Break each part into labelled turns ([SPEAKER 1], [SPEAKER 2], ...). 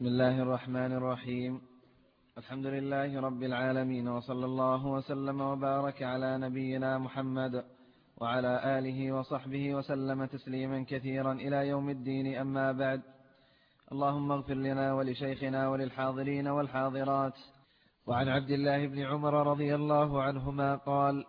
[SPEAKER 1] بسم الله الرحمن الرحيم. الحمد لله رب العالمين وصلى الله وسلم وبارك على نبينا محمد وعلى آله وصحبه وسلم تسليما كثيرا إلى يوم الدين أما بعد. اللهم اغفر لنا ولشيخنا وللحاضرين والحاضرات. وعن عبد الله بن عمر رضي الله عنهما قال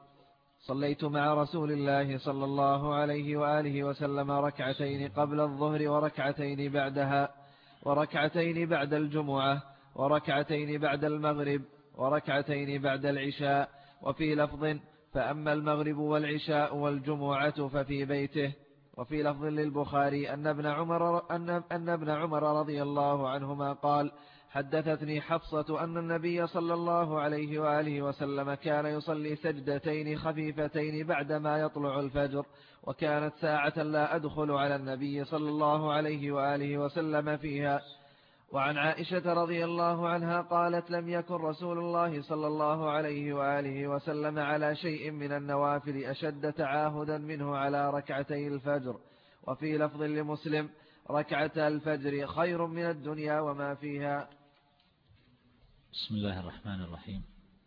[SPEAKER 1] صليت مع رسول الله صلى الله عليه وآله وسلم ركعتين قبل الظهر وركعتين بعدها. وركعتين بعد الجمعة وركعتين بعد المغرب وركعتين بعد العشاء. وفي لفظ فأما المغرب والعشاء والجمعة ففي بيته. وفي لفظ للبخاري أن ابن عمر, أن, ابن عمر رضي الله عنهما قال حدثتني حفصة أن النبي صلى الله عليه وآله وسلم كان يصلي سجدتين خفيفتين بعدما يطلع الفجر وكانت ساعة لا أدخل على النبي صلى الله عليه وآله وسلم فيها. وعن عائشة رضي الله عنها قالت لم يكن رسول الله صلى الله عليه وآله وسلم على شيء من النوافل أشد تعاهدا منه على ركعتي الفجر. وفي لفظ لمسلم ركعة الفجر خير من الدنيا وما فيها.
[SPEAKER 2] بسم الله الرحمن الرحيم.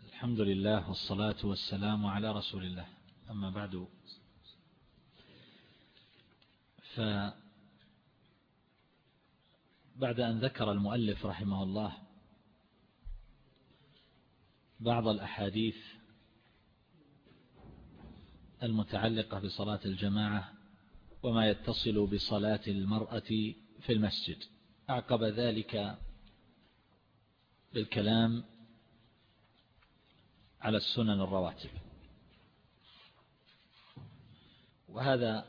[SPEAKER 2] الحمد لله والصلاة والسلام على رسول الله. أما بعد فبعد أن ذكر المؤلف رحمه الله بعض الأحاديث المتعلقة بصلاة الجماعة وما يتصل بصلاة المرأة في المسجد أعقب ذلك بالكلام على السنن الرواتب. وهذا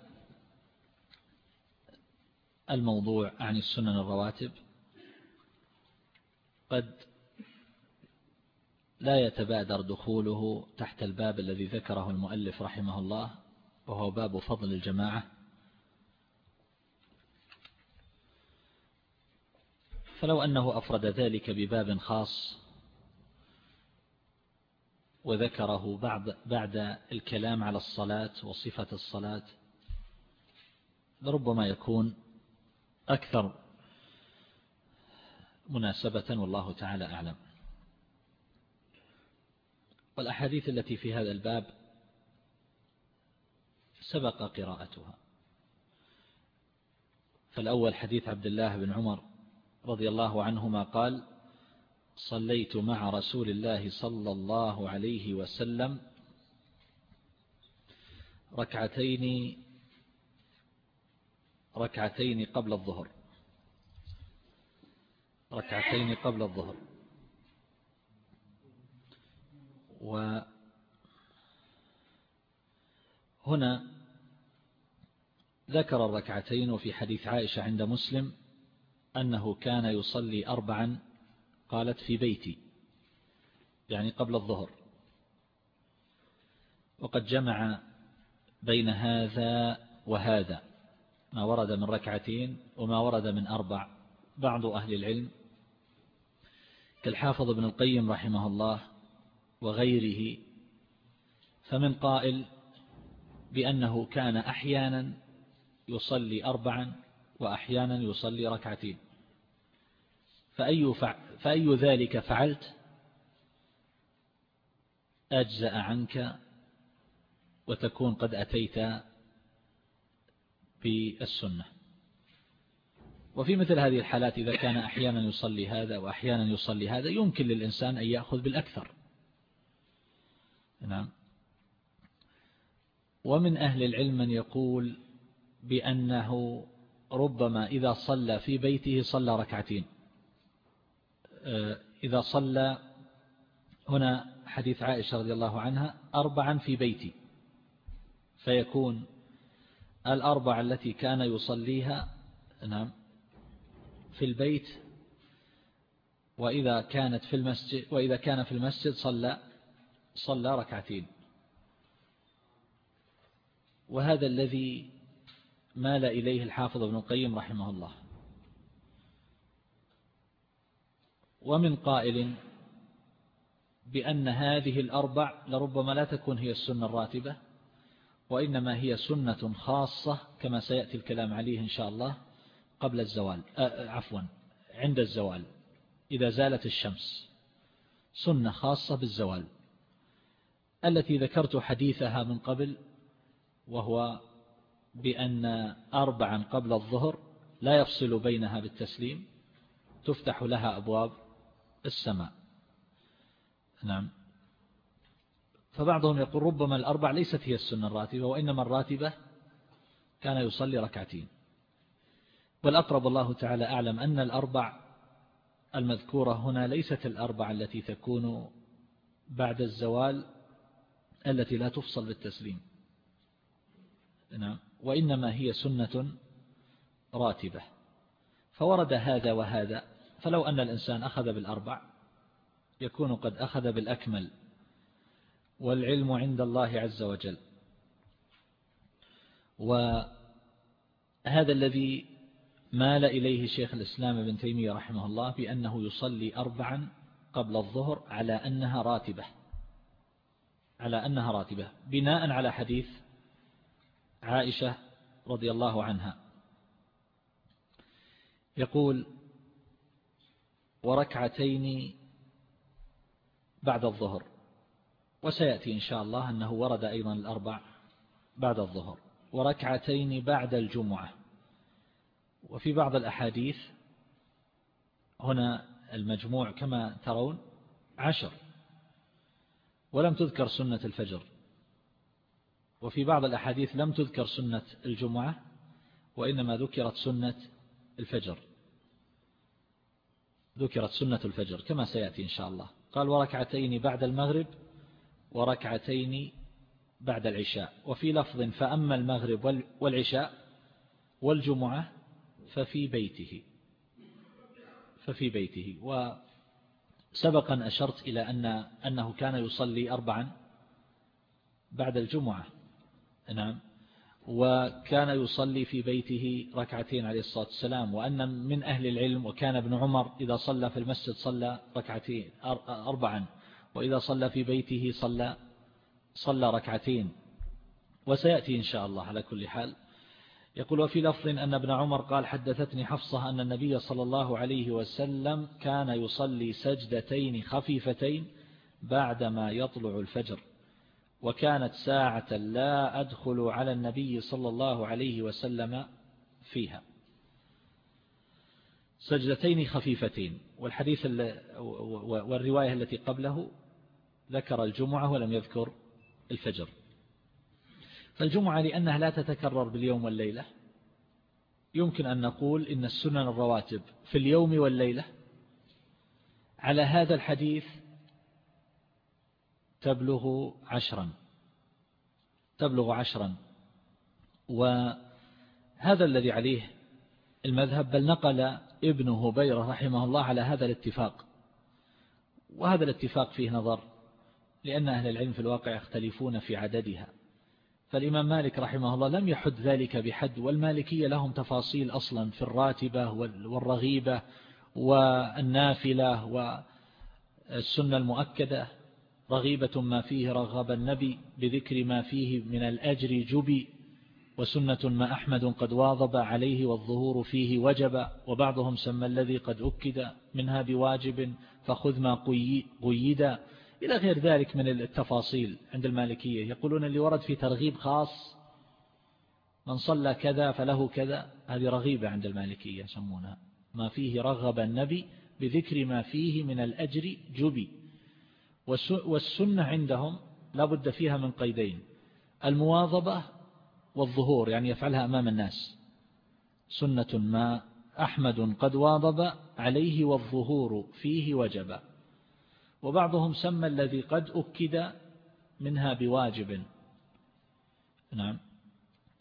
[SPEAKER 2] الموضوع عن السنن الرواتب قد لا يتبادر دخوله تحت الباب الذي ذكره المؤلف رحمه الله وهو باب فضل الجماعة. فلو أنه أفرد ذلك بباب خاص وذكره بعد, بعد الكلام على الصلاة وصفة الصلاة لربما يكون أكثر مناسبة والله تعالى أعلم. والأحاديث التي في هذا الباب سبق قراءتها. فالأول حديث عبد الله بن عمر رضي الله عنهما قال صليت مع رسول الله صلى الله عليه وسلم ركعتين ركعتين قبل الظهر ركعتين قبل الظهر. وهنا ذكر الركعتين وفي حديث عائشة عند مسلم أنه كان يصلي أربعا قالت في بيتي يعني قبل الظهر. وقد جمع بين هذا وهذا ما ورد من ركعتين وما ورد من أربع. بعض أهل العلم كالحافظ ابن القيم رحمه الله وغيره فمن قائل بأنه كان أحيانا يصلي أربعا وأحيانا يصلي ركعتين. فأي, فع فأي ذلك فعلت؟ أجزأ عنك وتكون قد أتيت بالسنة. وفي مثل هذه الحالات إذا كان أحيانا يصلي هذا وأحيانا يصلي هذا يمكن للإنسان أن يأخذ بالأكثر. نعم. ومن أهل العلم من يقول بأنه ربما إذا صلى في بيته صلى ركعتين. إذا صلى هنا حديث عائشة رضي الله عنها أربعا في بيتي. فيكون الأربع التي كان يصليها نعم في البيت وإذا كانت في المسجد وإذا كان في المسجد صلى صلى ركعتين. وهذا الذي مال إليه الحافظ ابن القيم رحمه الله. ومن قائل بأن هذه الأربع لربما لا تكون هي السنة الراتبة وإنما هي سنة خاصة كما سيأتي الكلام عليه إن شاء الله قبل الزوال عفوا عند الزوال إذا زالت الشمس. سنة خاصة بالزوال. التي ذكرت حديثها من قبل وهو بأن أربعا قبل الظهر لا يفصل بينها بالتسليم تفتح لها أبواب السماء. نعم. فبعضهم يقول ربما الأربع ليست هي السنة الراتبة وإنما الراتبة كان يصلي ركعتين. والأقرب الله تعالى أعلم أن الأربع المذكورة هنا ليست الأربع التي تكون بعد الزوال التي لا تفصل بالتسليم. نعم. وإنما هي سنة راتبة. فورد هذا وهذا فلو أن الإنسان أخذ بالأربع يكون قد أخذ بالأكمل والعلم عند الله عز وجل. وهذا الذي مال إليه شيخ الإسلام ابن تيمية رحمه الله بأنه يصلي أربعا قبل الظهر على أنها راتبة. على أنها راتبة. بناء على حديث عائشة رضي الله عنها. يقول وركعتين بعد الظهر. وسيأتي إن شاء الله أنه ورد أيضا الأربع بعد الظهر. وركعتين بعد الجمعة. وفي بعض الأحاديث هنا المجموع كما ترون عشر. ولم تذكر سنة الفجر. وفي بعض الأحاديث لم تذكر سنة الجمعة وإنما ذكرت سنة الفجر. ذكرت سنة الفجر كما سيأتي إن شاء الله. قال وركعتين بعد المغرب وركعتين بعد العشاء. وفي لفظ فأما المغرب والعشاء والجمعة ففي بيته. ففي بيته. وسبقا أشرت إلى أن أنه كان يصلي أربعا بعد الجمعة. نعم. وكان يصلي في بيته ركعتين عليه الصلاة والسلام وأن من أهل العلم وكان ابن عمر إذا صلى في المسجد صلى ركعتين أربعا وإذا صلى في بيته صلى صلى ركعتين. وسيأتي إن شاء الله على كل حال. يقول وفي لفظ أن ابن عمر قال حدثتني حفصة أن النبي صلى الله عليه وسلم كان يصلي سجدتين خفيفتين بعدما يطلع الفجر. وكانت ساعة لا أدخل على النبي صلى الله عليه وسلم فيها. سجدتين خفيفتين والحديث والرواية التي قبله ذكر الجمعة ولم يذكر الفجر. فالجمعة لأنها لا تتكرر باليوم والليلة. يمكن أن نقول إن السنن الرواتب في اليوم والليلة. على هذا الحديث تبلغ عشرا. تبلغ عشرا. وهذا الذي عليه المذهب بل نقل ابن هبيرة رحمه الله على هذا الاتفاق. وهذا الاتفاق فيه نظر لأن أهل العلم في الواقع يختلفون في عددها. فالإمام مالك رحمه الله لم يحد ذلك بحد والمالكية لهم تفاصيل أصلا في الراتبة والرغيبة والنافلة والسنة المؤكدة. رغيبة ما فيه رغب النبي بذكر ما فيه من الأجر جبي وسنة ما أحمد قد واظب عليه والظهور فيه وجب وبعضهم سمى الذي قد أكد منها بواجب فخذ ما قيد. إلى غير ذلك من التفاصيل عند المالكية. يقولون اللي ورد في ترغيب خاص من صلى كذا فله كذا. هذه رغيبة عند المالكية يسمونها. ما فيه رغب النبي بذكر ما فيه من الأجر جبي. والسنة عندهم لا بد فيها من قيدين. المواظبة والظهور يعني يفعلها أمام الناس. سنة ما أحمد قد واظب عليه والظهور فيه وجب. وبعضهم سمى الذي قد أكد منها بواجب. نعم.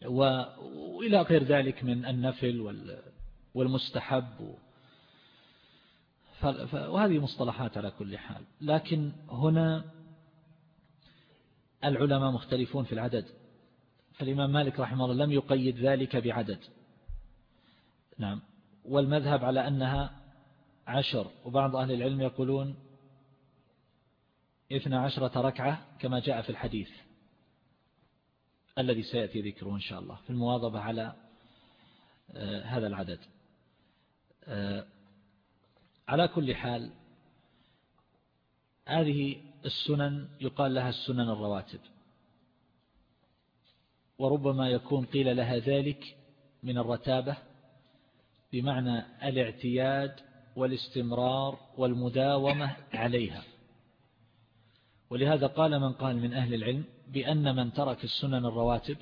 [SPEAKER 2] وإلى غير ذلك من النفل والمستحب وهذه مصطلحات على كل حال. لكن هنا العلماء مختلفون في العدد. فالإمام مالك رحمه الله لم يقيد ذلك بعدد. نعم. والمذهب على أنها عشر. وبعض أهل العلم يقولون اثنى عشرة ركعة كما جاء في الحديث الذي سيأتي ذكره إن شاء الله في المواظبة على آه، هذا العدد. آه، على كل حال هذه السنن يقال لها السنن الرواتب. وربما يكون قيل لها ذلك من الرتابة بمعنى الاعتياد والاستمرار والمداومة عليها. ولهذا قال من قال من أهل العلم بأن من ترك السنن الرواتب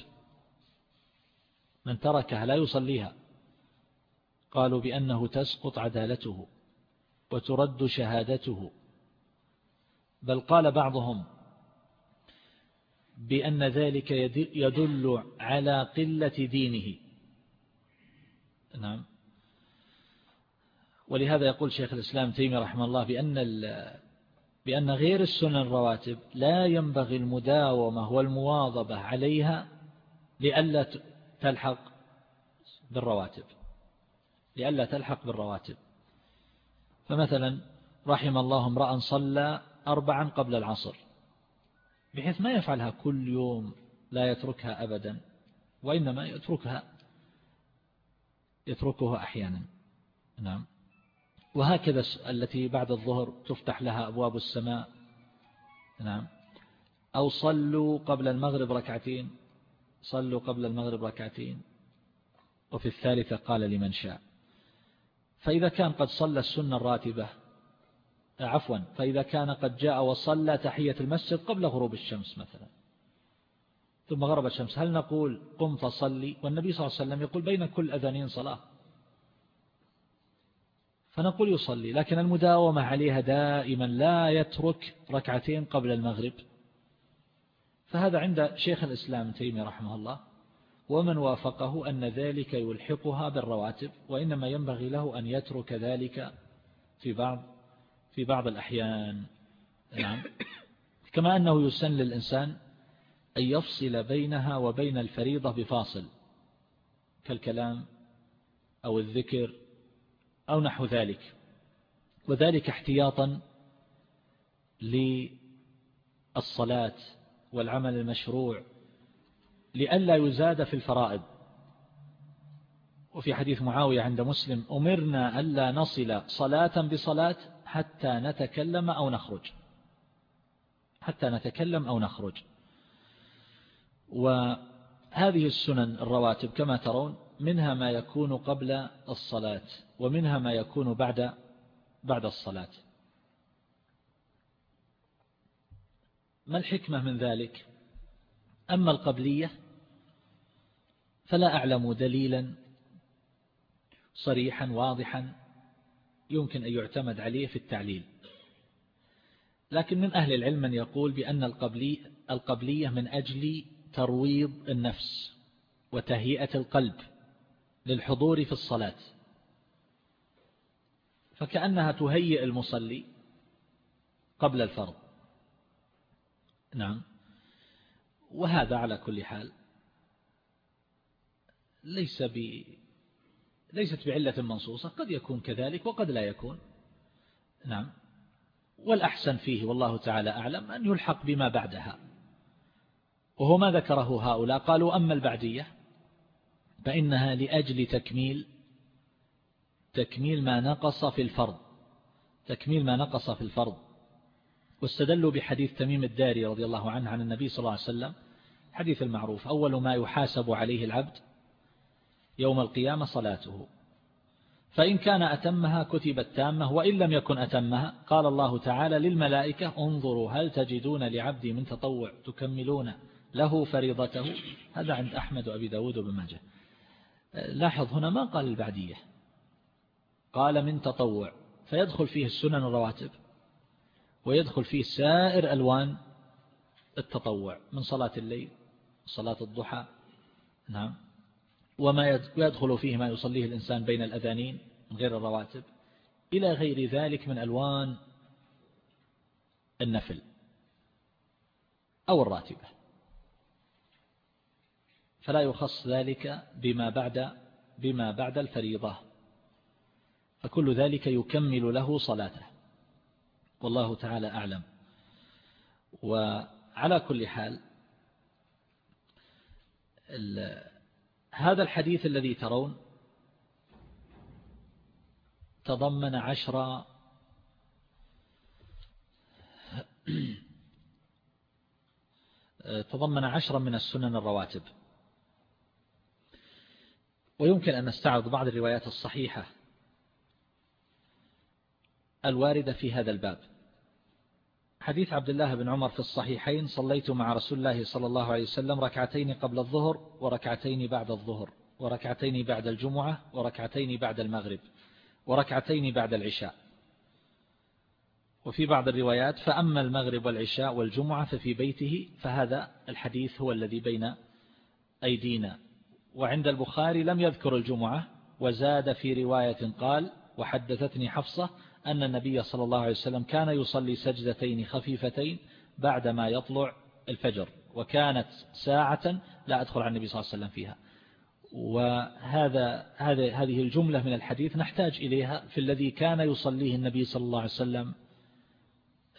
[SPEAKER 2] من تركها لا يصليها قالوا بأنه تسقط عدالته. وترد شهادته. بل قال بعضهم بأن ذلك يدل على قلة دينه. نعم. ولهذا يقول شيخ الإسلام تيمي رحمه الله بأن بأن غير السنن الرواتب لا ينبغي المداومة والمواظبة عليها لئلا تلحق بالرواتب. لئلا تلحق بالرواتب. فمثلا رحم الله امرأ صلى أربعا قبل العصر بحيث ما يفعلها كل يوم لا يتركها أبدا وإنما يتركها يتركها أحيانا. نعم. وهكذا التي بعد الظهر تفتح لها أبواب السماء. نعم. أو صلوا قبل المغرب ركعتين صلوا قبل المغرب ركعتين. وفي الثالثة قال لمن شاء. فإذا كان قد صلى السنة الراتبة عفوا فإذا كان قد جاء وصلى تحية المسجد قبل غروب الشمس مثلا. ثم غرب الشمس هل نقول قم فصلي؟ والنبي صلى الله عليه وسلم يقول بين كل أذانين صلاة. فنقول يصلي لكن المداومة عليها دائما لا يترك ركعتين قبل المغرب. فهذا عند شيخ الإسلام تيمي رحمه الله. ومن وافقه أن ذلك يلحقها بالرواتب وإنما ينبغي له أن يترك ذلك في بعض في بعض الأحيان. نعم. كما أنه يسن للإنسان أن يفصل بينها وبين الفريضة بفاصل كالكلام أو الذكر أو نحو ذلك وذلك احتياطا للصلاة والعمل المشروع لئلا يزاد في الفرائض. وفي حديث معاوية عند مسلم أمرنا ألا نصل صلاة بصلاة حتى نتكلم أو نخرج. حتى نتكلم أو نخرج. وهذه السنن الرواتب كما ترون منها ما يكون قبل الصلاة ومنها ما يكون بعد بعد الصلاة. ما الحكمة من ذلك؟ أما القبلية فلا أعلم دليلا صريحا واضحا يمكن أن يعتمد عليه في التعليل. لكن من أهل العلم من يقول بأن القبلي القبلية من أجل ترويض النفس وتهيئة القلب للحضور في الصلاة. فكأنها تهيئ المصلي قبل الفرض. نعم. وهذا على كل حال ليس ب ليست بعلة منصوصة قد يكون كذلك وقد لا يكون. نعم. والأحسن فيه والله تعالى أعلم أن يلحق بما بعدها. وهو ما ذكره هؤلاء قالوا أما البعدية فإنها لأجل تكميل تكميل ما نقص في الفرض تكميل ما نقص في الفرض. واستدلوا بحديث تميم الداري رضي الله عنه عن النبي صلى الله عليه وسلم حديث المعروف أول ما يحاسب عليه العبد يوم القيامة صلاته. فإن كان أتمها كتبت تامة وإن لم يكن أتمها قال الله تعالى للملائكة انظروا هل تجدون لعبدي من تطوع تكملون له فريضته؟ هذا عند أحمد وأبي داود وابن ماجه. لاحظ هنا ما قال البعدية. قال من تطوع فيدخل فيه السنن الرواتب ويدخل فيه سائر ألوان التطوع من صلاة الليل صلاة الضحى نعم. وما يدخل فيه ما يصليه الإنسان بين الأذانين من غير الرواتب إلى غير ذلك من ألوان النفل أو الراتبة. فلا يخص ذلك بما بعد بما بعد الفريضة. فكل ذلك يكمل له صلاته. والله تعالى أعلم. وعلى كل حال هذا الحديث الذي ترون تضمن عشرة تضمن عشرا من السنن الرواتب. ويمكن أن نستعرض بعض الروايات الصحيحة الواردة في هذا الباب. حديث عبد الله بن عمر في الصحيحين صليت مع رسول الله صلى الله عليه وسلم ركعتين قبل الظهر وركعتين بعد الظهر وركعتين بعد الجمعة وركعتين بعد المغرب وركعتين بعد العشاء. وفي بعض الروايات فأما المغرب والعشاء والجمعة ففي بيته فهذا الحديث هو الذي بين أيدينا. وعند البخاري لم يذكر الجمعة وزاد في رواية قال وحدثتني حفصة أن النبي صلى الله عليه وسلم كان يصلي سجدتين خفيفتين بعدما يطلع الفجر وكانت ساعة لا أدخل على النبي صلى الله عليه وسلم فيها. وهذا هذا هذه الجملة من الحديث نحتاج إليها في الذي كان يصليه النبي صلى الله عليه وسلم.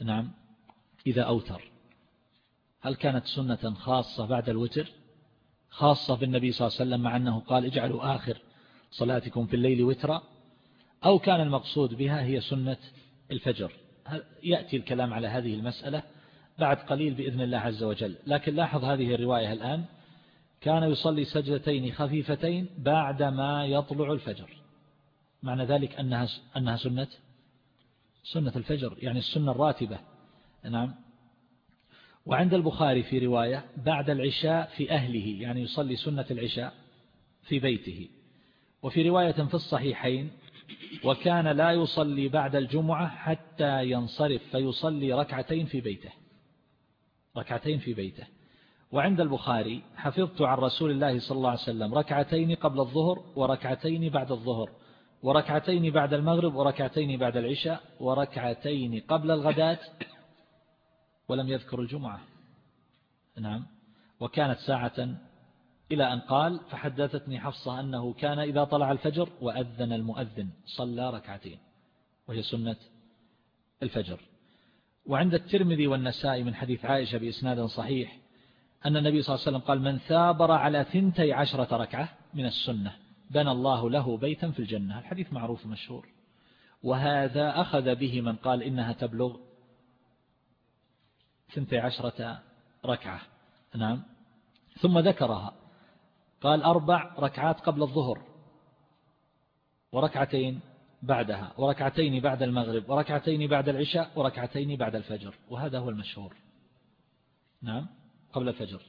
[SPEAKER 2] نعم. إذا أوتر. هل كانت سنة خاصة بعد الوتر؟ خاصة بالنبي صلى الله عليه وسلم مع أنه قال اجعلوا آخر صلاتكم في الليل وترا. أو كان المقصود بها هي سنة الفجر. يأتي الكلام على هذه المسألة بعد قليل بإذن الله عز وجل. لكن لاحظ هذه الرواية الآن. كان يصلي سجدتين خفيفتين بعدما يطلع الفجر. معنى ذلك أنها أنها سنة سنة الفجر يعني السنة الراتبة. نعم. وعند البخاري في رواية بعد العشاء في أهله يعني يصلي سنة العشاء في بيته. وفي رواية في الصحيحين وكان لا يصلي بعد الجمعة حتى ينصرف فيصلي ركعتين في بيته. ركعتين في بيته. وعند البخاري حفظت عن رسول الله صلى الله عليه وسلم ركعتين قبل الظهر وركعتين بعد الظهر وركعتين بعد المغرب وركعتين بعد العشاء وركعتين قبل الغداة ولم يذكر الجمعة. نعم. وكانت ساعة إلى أن قال فحدثتني حفصة أنه كان إذا طلع الفجر وأذن المؤذن صلى ركعتين وهي سنة الفجر. وعند الترمذي والنسائي من حديث عائشة بإسناد صحيح أن النبي صلى الله عليه وسلم قال من ثابر على ثنتي عشرة ركعة من السنة بنى الله له بيتا في الجنة. الحديث معروف مشهور وهذا أخذ به من قال إنها تبلغ ثنتي عشرة ركعة. نعم. ثم ذكرها. قال أربع ركعات قبل الظهر وركعتين بعدها وركعتين بعد المغرب وركعتين بعد العشاء وركعتين بعد الفجر وهذا هو المشهور. نعم قبل الفجر.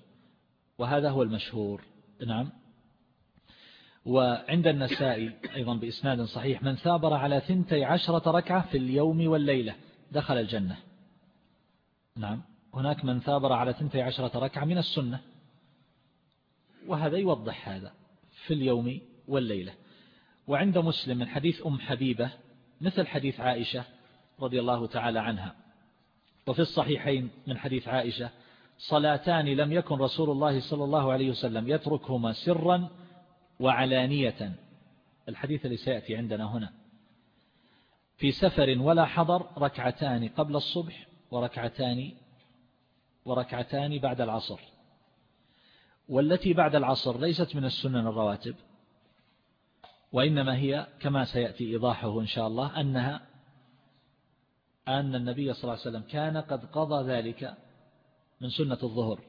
[SPEAKER 2] وهذا هو المشهور. نعم. وعند النسائي أيضا بإسناد صحيح من ثابر على ثنتي عشرة ركعة في اليوم والليلة دخل الجنة. نعم. هناك من ثابر على ثنتي عشرة ركعة من السنة. وهذا يوضح هذا في اليوم والليلة. وعند مسلم من حديث أم حبيبة مثل حديث عائشة رضي الله تعالى عنها. وفي الصحيحين من حديث عائشة صلاتان لم يكن رسول الله صلى الله عليه وسلم يتركهما سرا وعلانية. الحديث اللي سيأتي عندنا هنا. في سفر ولا حضر ركعتان قبل الصبح وركعتان وركعتان بعد العصر. والتي بعد العصر ليست من السنن الرواتب وإنما هي كما سيأتي إيضاحه إن شاء الله أنها أن النبي صلى الله عليه وسلم كان قد قضى ذلك من سنة الظهر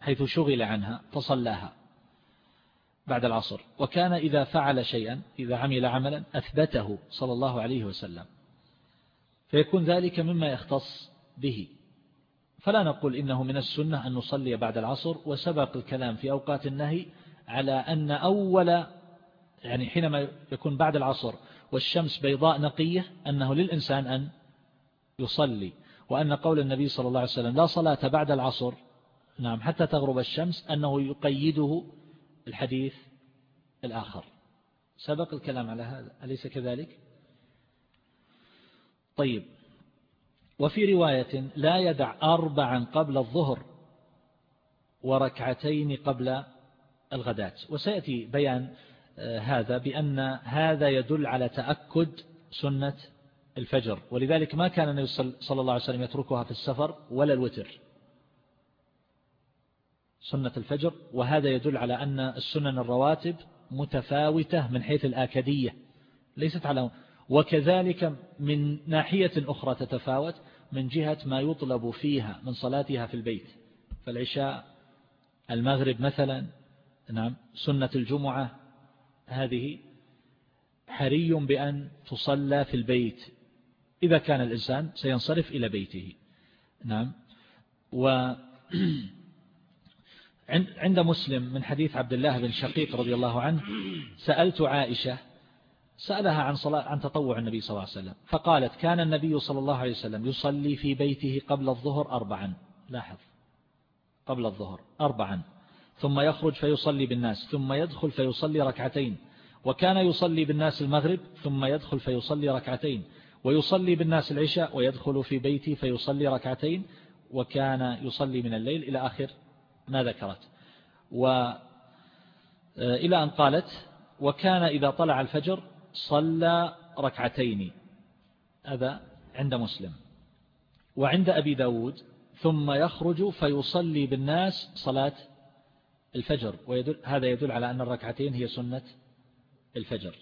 [SPEAKER 2] حيث شغل عنها فصلاها بعد العصر. وكان إذا فعل شيئا إذا عمل عملا أثبته صلى الله عليه وسلم فيكون ذلك مما يختص به. فلا نقول إنه من السنة أن نصلي بعد العصر وسبق الكلام في أوقات النهي على أن أول يعني حينما يكون بعد العصر والشمس بيضاء نقية أنه للإنسان أن يصلي وأن قول النبي صلى الله عليه وسلم لا صلاة بعد العصر نعم حتى تغرب الشمس أنه يقيده الحديث الآخر. سبق الكلام على هذا أليس كذلك؟ طيب. وفي رواية لا يدع أربعا قبل الظهر وركعتين قبل الغداة. وسيأتي بيان آه، هذا بأن هذا يدل على تأكد سنة الفجر. ولذلك ما كان النبي صلى الله عليه وسلم يتركها في السفر ولا الوتر. سنة الفجر وهذا يدل على أن السنن الرواتب متفاوتة من حيث الآكدية. ليست على وكذلك من ناحية أخرى تتفاوت من جهة ما يطلب فيها من صلاتها في البيت. فالعشاء المغرب مثلا نعم سنة الجمعة هذه حري بأن تصلى في البيت. إذا كان الإنسان سينصرف إلى بيته. نعم. و عند مسلم من حديث عبد الله بن شقيق رضي الله عنه سألت عائشة سألها عن صلاة عن تطوع النبي صلى الله عليه وسلم فقالت كان النبي صلى الله عليه وسلم يصلي في بيته قبل الظهر أربعا. لاحظ. قبل الظهر أربعا. ثم يخرج فيصلي بالناس ثم يدخل فيصلي ركعتين. وكان يصلي بالناس المغرب ثم يدخل فيصلي ركعتين. ويصلي بالناس العشاء ويدخل في بيتي فيصلي ركعتين. وكان يصلي من الليل إلى آخر ما ذكرت. وإلى آه، أن قالت وكان إذا طلع الفجر صلى ركعتين. هذا عند مسلم. وعند أبي داود ثم يخرج فيصلي بالناس صلاة الفجر. ويدل هذا يدل على أن الركعتين هي سنة الفجر.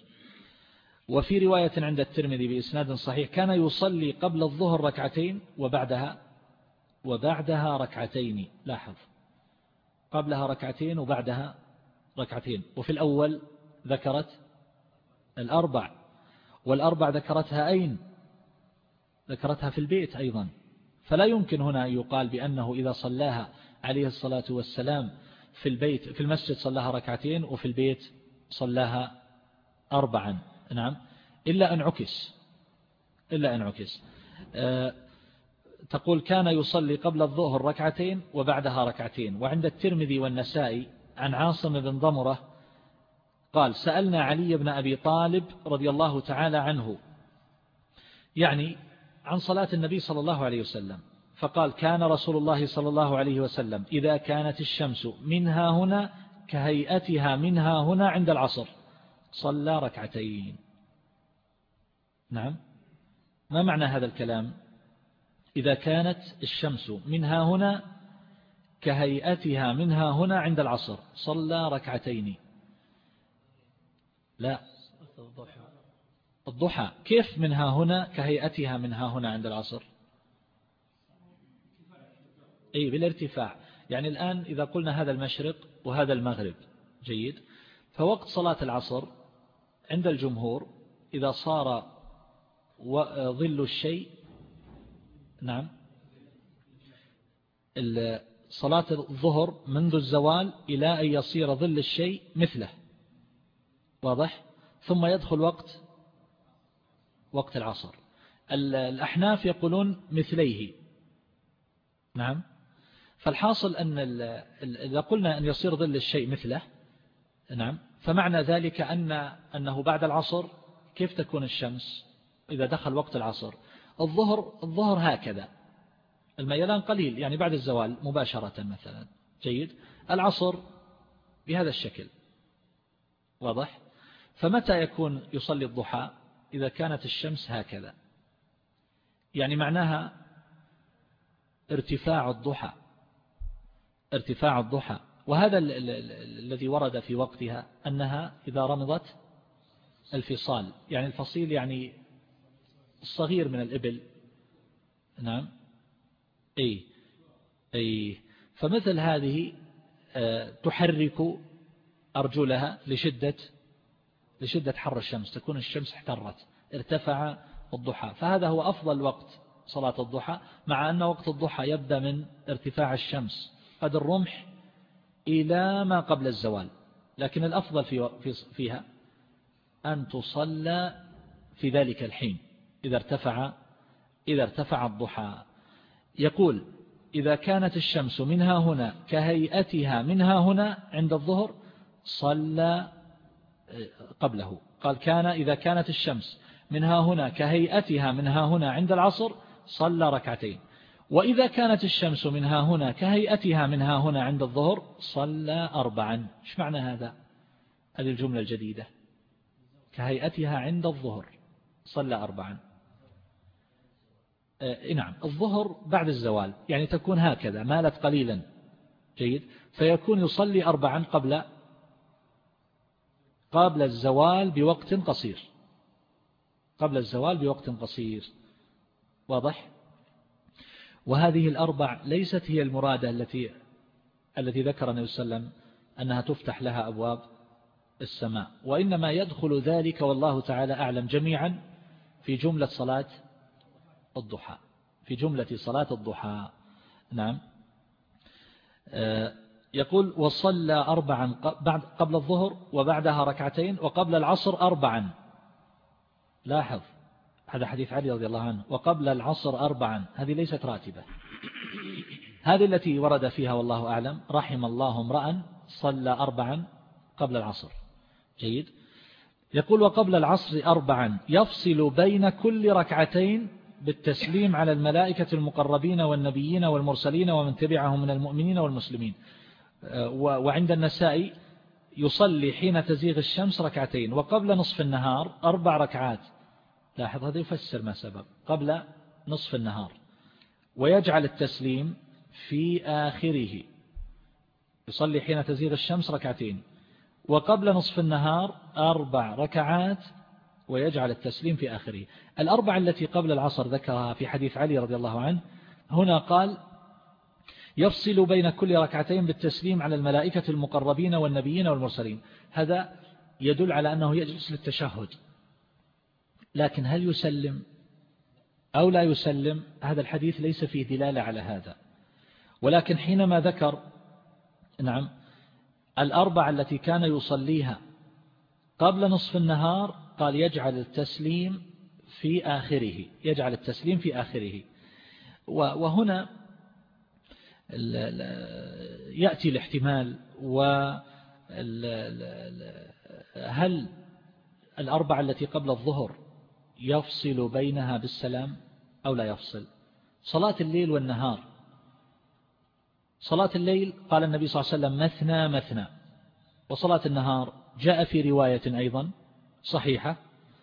[SPEAKER 2] وفي رواية عند الترمذي بإسناد صحيح كان يصلي قبل الظهر ركعتين وبعدها وبعدها ركعتين. لاحظ. قبلها ركعتين وبعدها ركعتين. وفي الأول ذكرت الأربع والأربع ذكرتها أين؟ ذكرتها في البيت أيضا. فلا يمكن هنا أن يقال بأنه إذا صلاها عليه الصلاة والسلام في البيت في المسجد صلاها ركعتين وفي البيت صلاها أربعا. نعم. إلا أن عكس. إلا أن عكس. أه تقول كان يصلي قبل الظهر ركعتين وبعدها ركعتين. وعند الترمذي والنسائي عن عاصم بن ضمرة قال سألنا علي بن أبي طالب رضي الله تعالى عنه يعني عن صلاة النبي صلى الله عليه وسلم. فقال كان رسول الله صلى الله عليه وسلم إذا كانت الشمس منها هنا كهيئتها منها هنا عند العصر صلى ركعتين. نعم. ما معنى هذا الكلام؟ إذا كانت الشمس منها هنا كهيئتها منها هنا عند العصر صلى ركعتين. لا. الضحى. كيف منها هنا؟ كهيئتها منها هنا عند العصر. أي بالارتفاع. يعني الآن إذا قلنا هذا المشرق وهذا المغرب. جيد. فوقت صلاة العصر عند الجمهور إذا صار ظل الشيء. نعم. صلاة الظهر منذ الزوال إلى أن يصير ظل الشيء مثله. واضح؟ ثم يدخل وقت وقت العصر. الأحناف يقولون مثليه. نعم. فالحاصل أن إذا قلنا أن يصير ظل الشيء مثله نعم. فمعنى ذلك أن أنه بعد العصر كيف تكون الشمس؟ إذا دخل وقت العصر. الظهر الظهر هكذا. الميلان قليل يعني بعد الزوال مباشرة مثلا. جيد. العصر بهذا الشكل. واضح؟ فمتى يكون يصلي الضحى؟ إذا كانت الشمس هكذا. يعني معناها ارتفاع الضحى. ارتفاع الضحى. وهذا الذي ورد في وقتها أنها إذا رمضت الفصال. يعني الفصيل يعني الصغير من الإبل. نعم. أي. أي. فمثل هذه آه، تحرك أرجلها لشدة لشدة حر الشمس تكون الشمس احترت ارتفع الضحى فهذا هو أفضل وقت صلاة الضحى مع أن وقت الضحى يبدأ من ارتفاع الشمس قد الرمح إلى ما قبل الزوال لكن الأفضل في فيها أن تصلى في ذلك الحين إذا ارتفع إذا ارتفع الضحى. يقول إذا كانت الشمس منها هنا كهيئتها منها هنا عند الظهر صلى قبله. قال كان إذا كانت الشمس منها هنا كهيئتها منها هنا عند العصر صلى ركعتين. وإذا كانت الشمس منها هنا كهيئتها منها هنا عند الظهر صلى أربعا. إيش معنى هذا؟ هذه الجملة الجديدة. كهيئتها عند الظهر صلى أربعا. آه نعم. الظهر بعد الزوال يعني تكون هكذا مالت قليلا. جيد. فيكون يصلي أربعا قبل قبل الزوال بوقت قصير. قبل الزوال بوقت قصير. واضح؟ وهذه الأربع ليست هي المرادة التي التي ذكر النبي صلى الله عليه وسلم أنها تفتح لها أبواب السماء. وإنما يدخل ذلك والله تعالى أعلم جميعا في جملة صلاة الضحى. في جملة صلاة الضحى. نعم. آه، يقول وصلى أربعا بعد قبل الظهر وبعدها ركعتين وقبل العصر أربعا. لاحظ هذا حديث علي رضي الله عنه وقبل العصر أربعا. هذه ليست راتبة. هذه التي ورد فيها والله أعلم رحم الله امرأ صلى أربعا قبل العصر. جيد. يقول وقبل العصر أربعا يفصل بين كل ركعتين بالتسليم على الملائكة المقربين والنبيين والمرسلين ومن تبعهم من المؤمنين والمسلمين. وعند النساء يصلي حين تزيغ الشمس ركعتين وقبل نصف النهار أربع ركعات. لاحظ هذا يفسر ما سبب قبل نصف النهار. ويجعل التسليم في آخره. يصلي حين تزيغ الشمس ركعتين. وقبل نصف النهار أربع ركعات ويجعل التسليم في آخره. الأربع التي قبل العصر ذكرها في حديث علي رضي الله عنه هنا قال يفصل بين كل ركعتين بالتسليم على الملائكة المقربين والنبيين والمرسلين. هذا يدل على أنه يجلس للتشهد. لكن هل يسلم أو لا يسلم؟ هذا الحديث ليس فيه دلالة على هذا. ولكن حينما ذكر نعم الأربع التي كان يصليها قبل نصف النهار قال يجعل التسليم في آخره يجعل التسليم في آخره. وهنا يأتي الاحتمال هل الأربع التي قبل الظهر يفصل بينها بالسلام أو لا يفصل؟ صلاة الليل والنهار. صلاة الليل قال النبي صلى الله عليه وسلم مثنى مثنى وصلاة النهار جاء في رواية أيضا صحيحة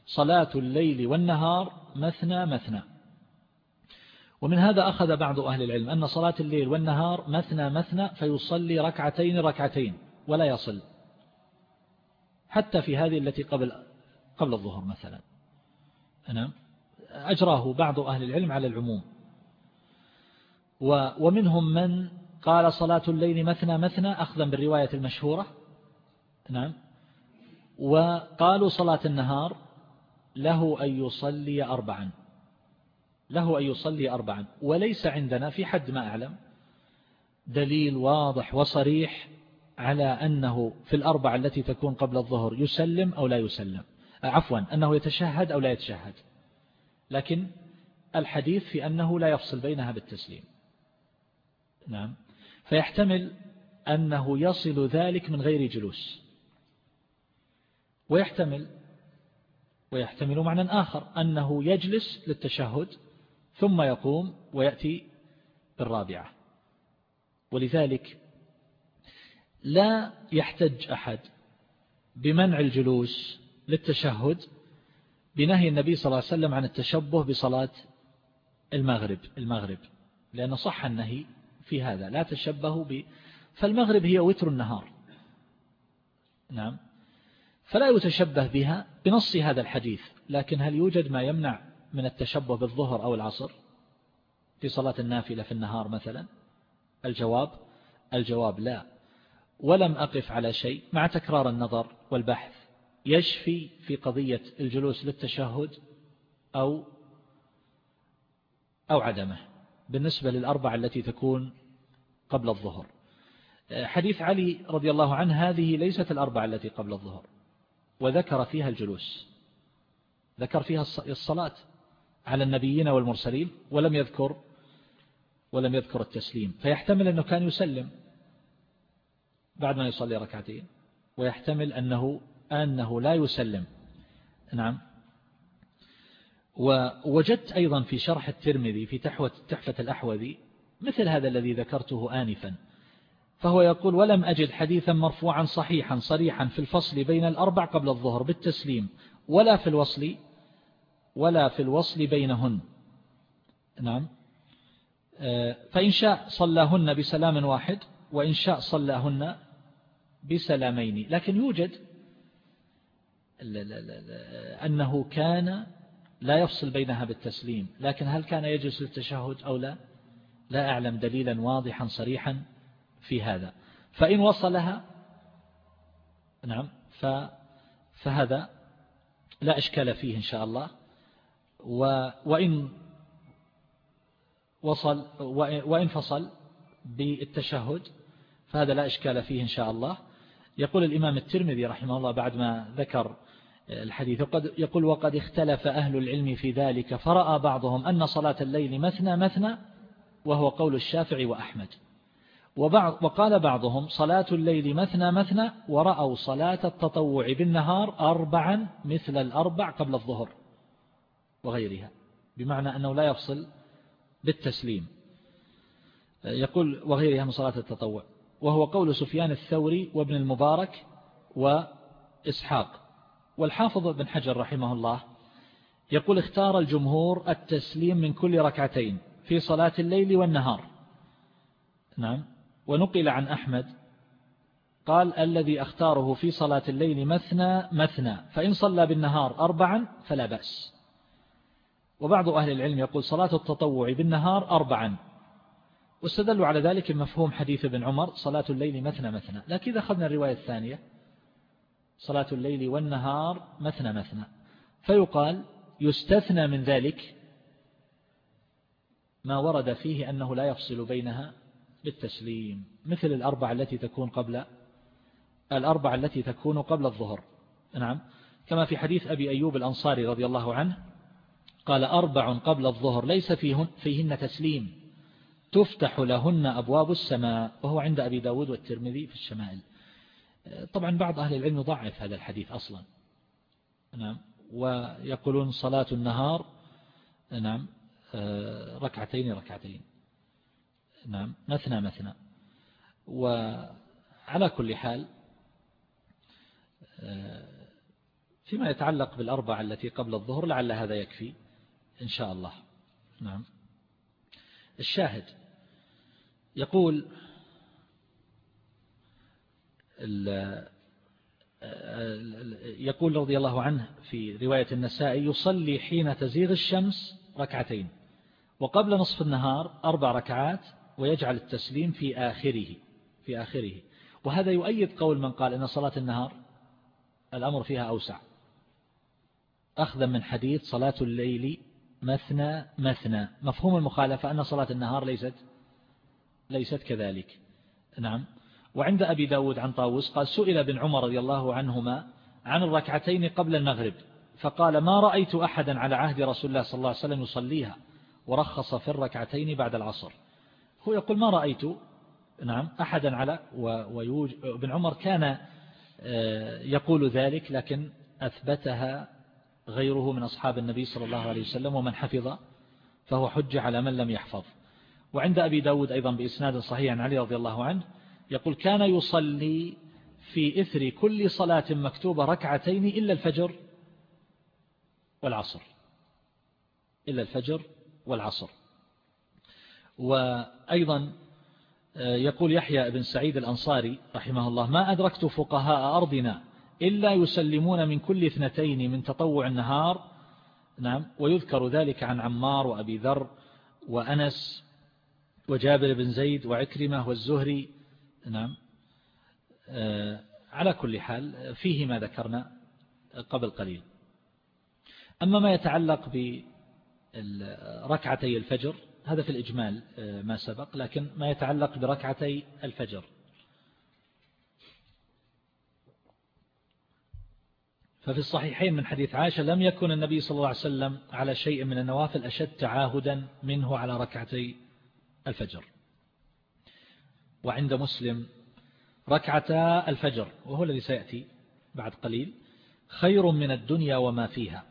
[SPEAKER 2] صلاة الليل والنهار مثنى مثنى. ومن هذا أخذ بعض أهل العلم أن صلاة الليل والنهار مثنى مثنى فيصلي ركعتين ركعتين ولا يصل. حتى في هذه التي قبل قبل الظهر مثلا. نعم أجراه بعض أهل العلم على العموم. ومنهم من قال صلاة الليل مثنى مثنى أخذا بالرواية المشهورة. نعم. وقالوا صلاة النهار له أن يصلي أربعا. له أن يصلي أربعا وليس عندنا في حد ما أعلم دليل واضح وصريح على أنه في الأربع التي تكون قبل الظهر يسلم أو لا يسلم. عفوا أنه يتشهد أو لا يتشهد. لكن الحديث في أنه لا يفصل بينها بالتسليم. نعم. فيحتمل أنه يصل ذلك من غير جلوس. ويحتمل ويحتمل معنى آخر أنه يجلس للتشهد ثم يقوم ويأتي بالرابعة. ولذلك لا يحتج أحد بمنع الجلوس للتشهد بنهي النبي صلى الله عليه وسلم عن التشبه بصلاة المغرب المغرب. لأن صح النهي في هذا لا تشبهوا ب فالمغرب هي وتر النهار. نعم. فلا يتشبه بها بنص هذا الحديث لكن هل يوجد ما يمنع من التشبه بالظهر أو العصر في صلاة النافلة في النهار مثلا؟ الجواب الجواب لا. ولم أقف على شيء مع تكرار النظر والبحث يشفي في قضية الجلوس للتشهد أو أو عدمه بالنسبة للأربع التي تكون قبل الظهر. حديث علي رضي الله عنه هذه ليست الأربع التي قبل الظهر وذكر فيها الجلوس ذكر فيها الصلاة على النبيين والمرسلين ولم يذكر ولم يذكر التسليم. فيحتمل أنه كان يسلم بعد ما يصلي ركعتين ويحتمل أنه أنه لا يسلم. نعم. ووجدت أيضا في شرح الترمذي في تحوة تحفة الأحوذي مثل هذا الذي ذكرته آنفا فهو يقول ولم أجد حديثا مرفوعا صحيحا صريحا في الفصل بين الأربع قبل الظهر بالتسليم ولا في الوصل ولا في الوصل بينهن. نعم. آه، فإن شاء صلاهن بسلام واحد وإن شاء صلاهن بسلامين. لكن يوجد أنه كان لا يفصل بينها بالتسليم. لكن هل كان يجلس للتشهد أو لا؟ لا أعلم دليلا واضحا صريحا في هذا. فإن وصلها نعم فهذا لا إشكال فيه إن شاء الله. وإن وصل وإن فصل بالتشهد فهذا لا إشكال فيه إن شاء الله. يقول الإمام الترمذي رحمه الله بعد ما ذكر الحديث يقول وقد اختلف أهل العلم في ذلك فرأى بعضهم أن صلاة الليل مثنى مثنى وهو قول الشافعي وأحمد. وبعض وقال بعضهم صلاة الليل مثنى مثنى ورأوا صلاة التطوع بالنهار أربعا مثل الأربع قبل الظهر. وغيرها بمعنى أنه لا يفصل بالتسليم. يقول وغيرها من صلاة التطوع وهو قول سفيان الثوري وابن المبارك وإسحاق. والحافظ بن حجر رحمه الله يقول اختار الجمهور التسليم من كل ركعتين في صلاة الليل والنهار. نعم. ونقل عن أحمد قال الذي أختاره في صلاة الليل مثنى مثنى فإن صلى بالنهار أربعا فلا بأس. وبعض أهل العلم يقول صلاة التطوع بالنهار أربعا. واستدلوا على ذلك مفهوم حديث ابن عمر صلاة الليل مثنى مثنى. لكن إذا أخذنا الرواية الثانية صلاة الليل والنهار مثنى مثنى. فيقال يستثنى من ذلك ما ورد فيه أنه لا يفصل بينها بالتسليم مثل الأربع التي تكون قبل الأربع التي تكون قبل الظهر. نعم. كما في حديث أبي أيوب الأنصاري رضي الله عنه قال أربع قبل الظهر ليس فيهن, فيهن تسليم. تفتح لهن أبواب السماء وهو عند أبي داود والترمذي في الشمائل. طبعا بعض أهل العلم ضعف هذا الحديث أصلا. نعم. ويقولون صلاة النهار نعم ركعتين ركعتين. نعم. مثنى مثنى. وعلى كل حال فيما يتعلق بالأربع التي قبل الظهر لعل هذا يكفي. إن شاء الله. نعم. الشاهد يقول يقول رضي الله عنه في رواية النسائي يصلي حين تزيغ الشمس ركعتين وقبل نصف النهار أربع ركعات ويجعل التسليم في آخره في آخره. وهذا يؤيد قول من قال إن صلاة النهار الأمر فيها أوسع. أخذا من حديث صلاة الليل مثنى مثنى. مفهوم المخالفة أن صلاة النهار ليست ليست كذلك. نعم. وعند أبي داود عن طاووس قال سئل ابن عمر رضي الله عنهما عن الركعتين قبل المغرب فقال ما رأيت أحدا على عهد رسول الله صلى الله عليه وسلم يصليها؟ ورخص في الركعتين بعد العصر. هو يقول ما رأيت؟ نعم. أحدا على ويوج ابن عمر كان آه، يقول ذلك لكن أثبتها غيره من أصحاب النبي صلى الله عليه وسلم ومن حفظ فهو حج على من لم يحفظ. وعند أبي داود أيضا بإسناد صحيح عن علي رضي الله عنه يقول كان يصلي في إثر كل صلاة مكتوبة ركعتين إلا الفجر والعصر. إلا الفجر والعصر. وأيضا آه، يقول يحيى بن سعيد الأنصاري رحمه الله ما أدركت فقهاء أرضنا إلا يسلمون من كل اثنتين من تطوع النهار نعم ويذكر ذلك عن عمار وأبي ذر وأنس وجابر بن زيد وعكرمة والزهري نعم آه، على كل حال فيه ما ذكرنا قبل قليل. أما ما يتعلق بركعتي الفجر هذا في الإجمال آه، ما سبق لكن ما يتعلق بركعتي الفجر. ففي الصحيحين من حديث عائشة لم يكن النبي صلى الله عليه وسلم على شيء من النوافل أشد تعاهدا منه على ركعتي الفجر. وعند مسلم ركعتا الفجر وهو الذي سيأتي بعد قليل خير من الدنيا وما فيها.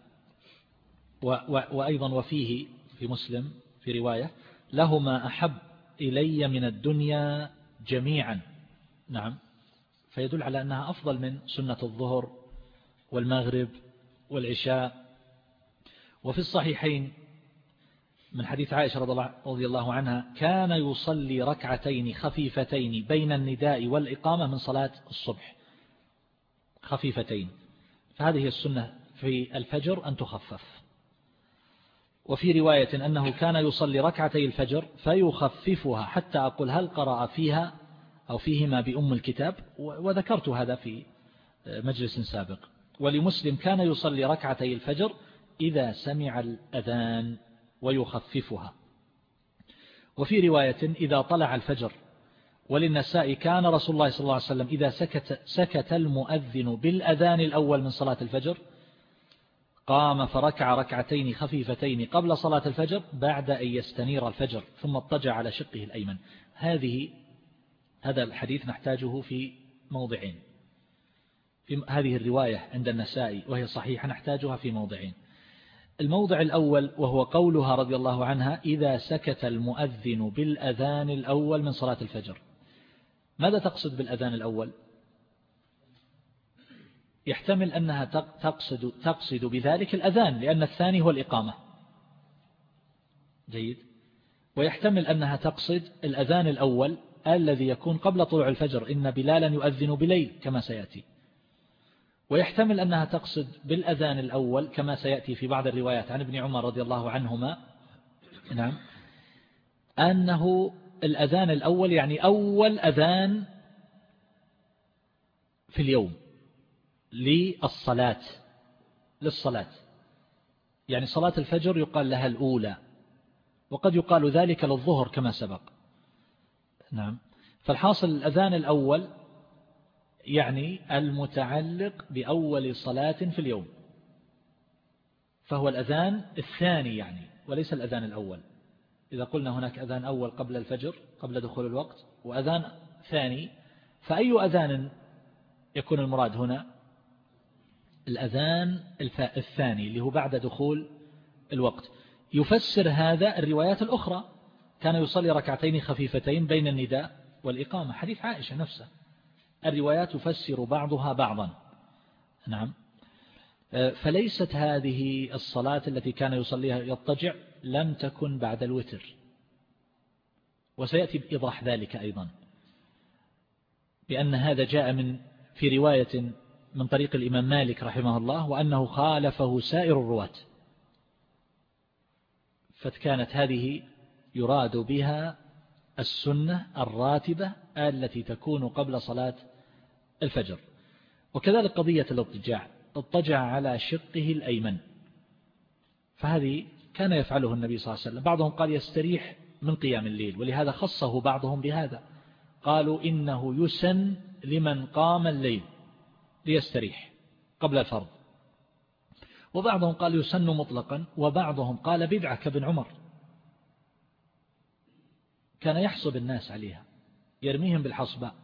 [SPEAKER 2] وأيضا وفيه في مسلم في رواية لهما أحب إلي من الدنيا جميعا. نعم. فيدل على أنها أفضل من سنة الظهر والمغرب والعشاء. وفي الصحيحين من حديث عائشة رضي الله عنها كان يصلي ركعتين خفيفتين بين النداء والإقامة من صلاة الصبح. خفيفتين. فهذه السنة في الفجر أن تخفف. وفي رواية أنه كان يصلي ركعتي الفجر فيخففها حتى أقول هل قرأ فيها أو فيهما بأم الكتاب؟ وذكرت هذا في مجلس سابق. ولمسلم كان يصلي ركعتي الفجر إذا سمع الأذان ويخففها. وفي رواية إذا طلع الفجر وللنساء كان رسول الله صلى الله عليه وسلم إذا سكت, سكت المؤذن بالأذان الأول من صلاة الفجر قام فركع ركعتين خفيفتين قبل صلاة الفجر بعد أن يستنير الفجر ثم اضطجع على شقه الأيمن. هذه هذا الحديث نحتاجه في موضعين. في هذه الرواية عند النسائي وهي صحيحة نحتاجها في موضعين. الموضع الأول وهو قولها رضي الله عنها إذا سكت المؤذن بالأذان الأول من صلاة الفجر. ماذا تقصد بالأذان الأول؟ يحتمل أنها تقصد, تقصد بذلك الأذان لأن الثاني هو الإقامة. جيد. ويحتمل أنها تقصد الأذان الأول الذي يكون قبل طلوع الفجر إن بلالا يؤذن بليل كما سيأتي. ويحتمل أنها تقصد بالأذان الأول كما سيأتي في بعض الروايات عن ابن عمر رضي الله عنهما. نعم. أنه الأذان الأول يعني أول أذان في اليوم للصلاة للصلاة. يعني صلاة الفجر يقال لها الأولى وقد يقال ذلك للظهر كما سبق. نعم. فالحاصل الأذان الأول يعني المتعلق بأول صلاة في اليوم فهو الأذان الثاني يعني وليس الأذان الأول. إذا قلنا هناك أذان أول قبل الفجر قبل دخول الوقت وأذان ثاني فأي أذان يكون المراد هنا؟ الأذان الثاني اللي هو بعد دخول الوقت. يفسر هذا الروايات الأخرى. كان يصلي ركعتين خفيفتين بين النداء والإقامة. حديث عائشة نفسه. الروايات تفسر بعضها بعضا. نعم. فليست هذه الصلاة التي كان يصليها يضطجع لم تكن بعد الوتر. وسيأتي بإيضاح ذلك أيضا. بأن هذا جاء من في رواية من طريق الإمام مالك رحمه الله وأنه خالفه سائر الرواة. فكانت هذه يراد بها السنة الراتبة التي تكون قبل صلاة الفجر. وكذلك قضية الاضطجاع. اضطجع على شقه الأيمن. فهذه كان يفعله النبي صلى الله عليه وسلم. بعضهم قال يستريح من قيام الليل ولهذا خصه بعضهم بهذا. قالوا إنه يسن لمن قام الليل ليستريح قبل الفرض. وبعضهم قال يسن مطلقا وبعضهم قال بدعة كابن عمر. كان يحصب الناس عليها يرميهم بالحصباء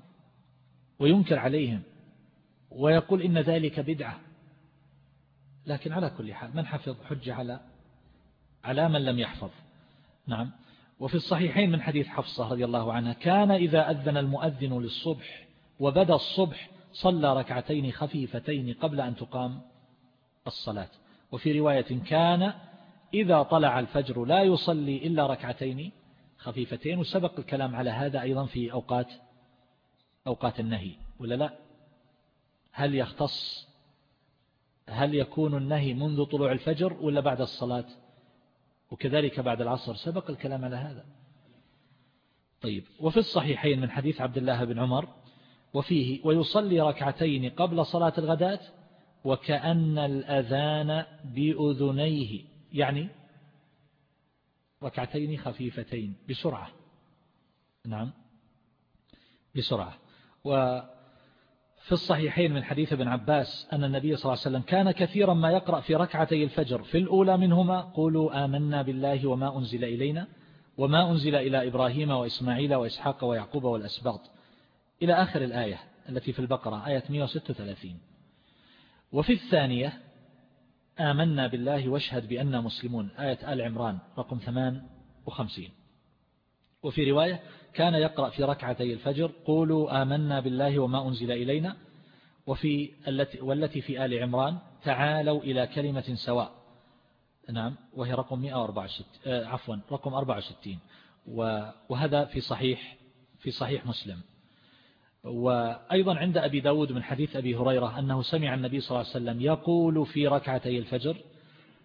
[SPEAKER 2] وينكر عليهم ويقول إن ذلك بدعة. لكن على كل حال من حفظ حج على على من لم يحفظ. نعم. وفي الصحيحين من حديث حفصة رضي الله عنها كان إذا أذن المؤذن للصبح وبدأ الصبح صلى ركعتين خفيفتين قبل أن تقام الصلاة. وفي رواية كان إذا طلع الفجر لا يصلي إلا ركعتين خفيفتين وسبق الكلام على هذا أيضا في أوقات أوقات النهي ولا لا؟ هل يختص؟ هل يكون النهي منذ طلوع الفجر ولا بعد الصلاة؟ وكذلك بعد العصر سبق الكلام على هذا. طيب وفي الصحيحين من حديث عبد الله بن عمر وفيه ويصلي ركعتين قبل صلاة الغداة وكأن الأذان بأذنيه يعني ركعتين خفيفتين بسرعة. نعم بسرعة. وفي الصحيحين من حديث ابن عباس أن النبي صلى الله عليه وسلم كان كثيرا ما يقرأ في ركعتي الفجر. في الأولى منهما قولوا آمنا بالله وما أنزل إلينا وما أنزل إلى إبراهيم وإسماعيل وإسحاق ويعقوب والأسباط. إلى آخر الآية التي في البقرة آية 136 وفي الثانية آمنا بالله واشهد بأننا مسلمون. آية آل عمران رقم 58 وفي رواية كان يقرأ في ركعتي الفجر قولوا آمنا بالله وما أنزل إلينا وفي التي والتي في آل عمران تعالوا إلى كلمة سواء. نعم وهي رقم 164 آه، عفوا رقم 64 وهذا في صحيح في صحيح مسلم. وأيضا عند أبي داود من حديث أبي هريرة أنه سمع النبي صلى الله عليه وسلم يقول في ركعتي الفجر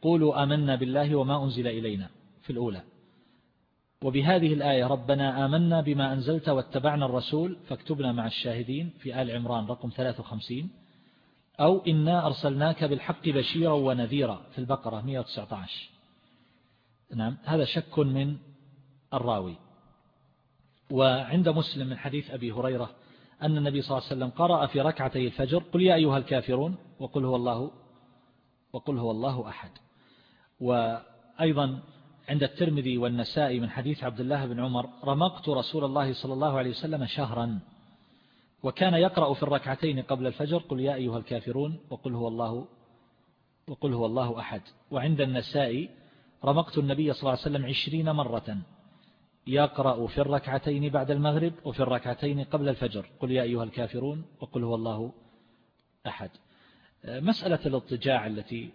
[SPEAKER 2] قولوا آمنا بالله وما أنزل إلينا في الأولى. وبهذه الآية ربنا آمنا بما أنزلت واتبعنا الرسول فاكتبنا مع الشاهدين في آل عمران رقم 53 أو إنا أرسلناك بالحق بشيرا ونذيرا في البقرة 119 نعم هذا شك من الراوي. وعند مسلم من حديث أبي هريرة أن النبي صلى الله عليه وسلم قرأ في ركعتي الفجر قل يا أيها الكافرون وقل هو الله وقل هو الله أحد. وأيضا عند الترمذي والنسائي من حديث عبد الله بن عمر رمقت رسول الله صلى الله عليه وسلم شهرا وكان يقرأ في الركعتين قبل الفجر قل يا أيها الكافرون وقل هو الله وقل هو الله أحد. وعند النسائي رمقت النبي صلى الله عليه وسلم عشرين مرة يقرأ في الركعتين بعد المغرب وفي الركعتين قبل الفجر قل يا أيها الكافرون وقل هو الله أحد. مسألة الاضطجاع التي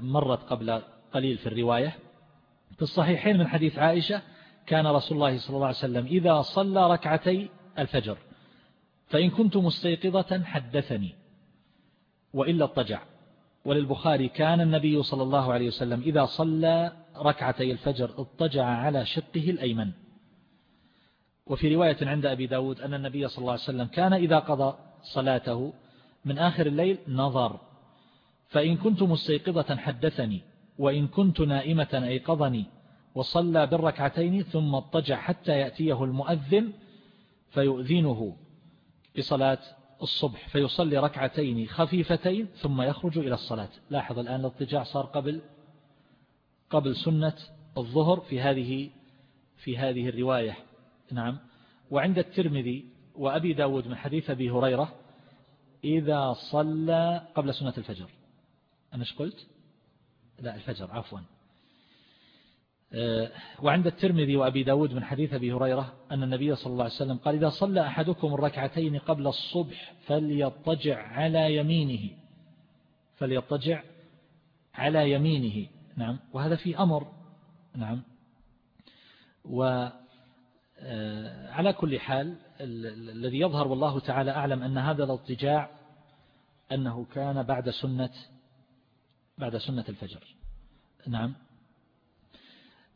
[SPEAKER 2] مرت قبل قليل في الرواية في الصحيحين من حديث عائشة كان رسول الله صلى الله عليه وسلم إذا صلى ركعتي الفجر فإن كنت مستيقظة حدثني وإلا اضطجع. وللبخاري كان النبي صلى الله عليه وسلم إذا صلى ركعتي الفجر اضطجع على شقه الأيمن. وفي رواية عند أبي داود أن النبي صلى الله عليه وسلم كان إذا قضى صلاته من آخر الليل نظر فإن كنت مستيقظة حدثني. وإن كنت نائمة أيقظني وصلى بالركعتين ثم اضطجع حتى يأتيه المؤذن فيؤذنه بصلاة الصبح فيصلي ركعتين خفيفتين ثم يخرج إلى الصلاة. لاحظ الآن الاضطجاع صار قبل قبل سنة الظهر في هذه في هذه الرواية. نعم. وعند الترمذي وأبي داود من حديث أبي هريرة إذا صلى قبل سنة الفجر. أنا قلت؟ لا الفجر عفوا. آه، وعند الترمذي وأبي داود من حديث أبي هريرة أن النبي صلى الله عليه وسلم قال إذا صلى أحدكم الركعتين قبل الصبح فليضطجع على يمينه. فليضطجع على يمينه. نعم. وهذا في أمر. نعم. وعلى آه، كل حال الذي يظهر والله تعالى أعلم أن هذا الاضطجاع أنه كان بعد سنة بعد سنة الفجر. نعم.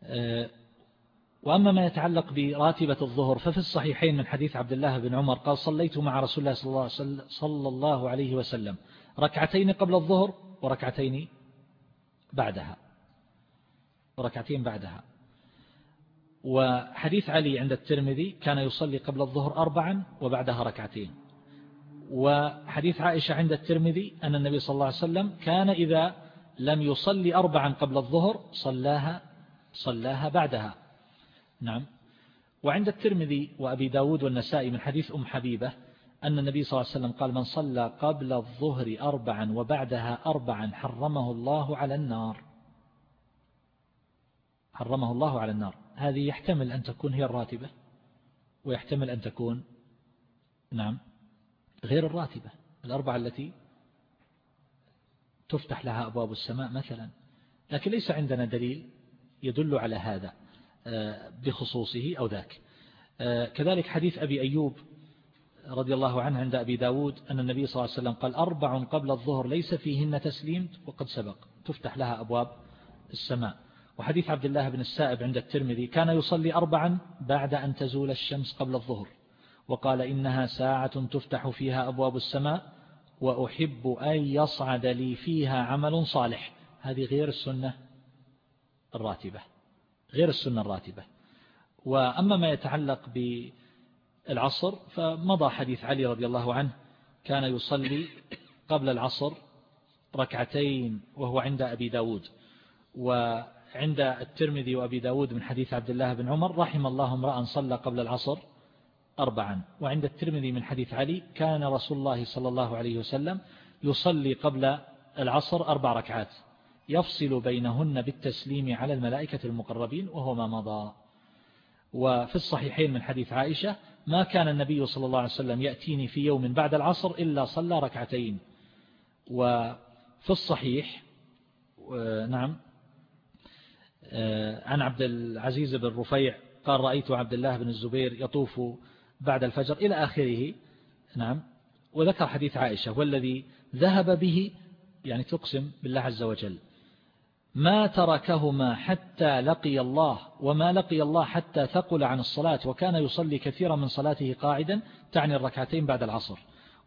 [SPEAKER 2] آه، وأما ما يتعلق براتبة الظهر ففي الصحيحين من حديث عبد الله بن عمر قال صليت مع رسول الله صلى الله عليه وسلم ركعتين قبل الظهر وركعتين بعدها. وركعتين بعدها. وحديث علي عند الترمذي كان يصلي قبل الظهر أربعا وبعدها ركعتين. وحديث عائشة عند الترمذي أن النبي صلى الله عليه وسلم كان إذا لم يصلي أربعا قبل الظهر صلاها صلاها بعدها. نعم. وعند الترمذي وأبي داود والنسائي من حديث أم حبيبة أن النبي صلى الله عليه وسلم قال من صلى قبل الظهر أربعا وبعدها أربعا حرمه الله على النار. حرمه الله على النار. هذه يحتمل أن تكون هي الراتبة. ويحتمل أن تكون نعم غير الراتبة. الأربعة التي تفتح لها أبواب السماء مثلا. لكن ليس عندنا دليل يدل على هذا آه، بخصوصه أو ذاك. آه، كذلك حديث أبي أيوب رضي الله عنه عند أبي داود أن النبي صلى الله عليه وسلم قال أربع قبل الظهر ليس فيهن تسليم وقد سبق. تفتح لها أبواب السماء. وحديث عبد الله بن السائب عند الترمذي كان يصلي أربعا بعد أن تزول الشمس قبل الظهر. وقال إنها ساعة تفتح فيها أبواب السماء وأحب أن يصعد لي فيها عمل صالح. هذه غير السنة الراتبة غير السنة الراتبة. وأما ما يتعلق بالعصر فمضى حديث علي رضي الله عنه كان يصلي قبل العصر ركعتين وهو عند أبي داود. وعند الترمذي وأبي داود من حديث عبد الله بن عمر رحم الله امرأ صلى قبل العصر أربعا. وعند الترمذي من حديث علي كان رسول الله صلى الله عليه وسلم يصلي قبل العصر أربع ركعات. يفصل بينهن بالتسليم على الملائكة المقربين وهو ما مضى. وفي الصحيحين من حديث عائشة ما كان النبي صلى الله عليه وسلم يأتيني في يوم بعد العصر إلا صلى ركعتين. وفي الصحيح نعم عن عبد العزيز بن رفيع قال رأيت عبد الله بن الزبير يطوف بعد الفجر إلى آخره. نعم. وذكر حديث عائشة والذي ذهب به يعني تقسم بالله عز وجل ما تركهما حتى لقي الله وما لقي الله حتى ثقل عن الصلاة وكان يصلي كثيرا من صلاته قاعدا تعني الركعتين بعد العصر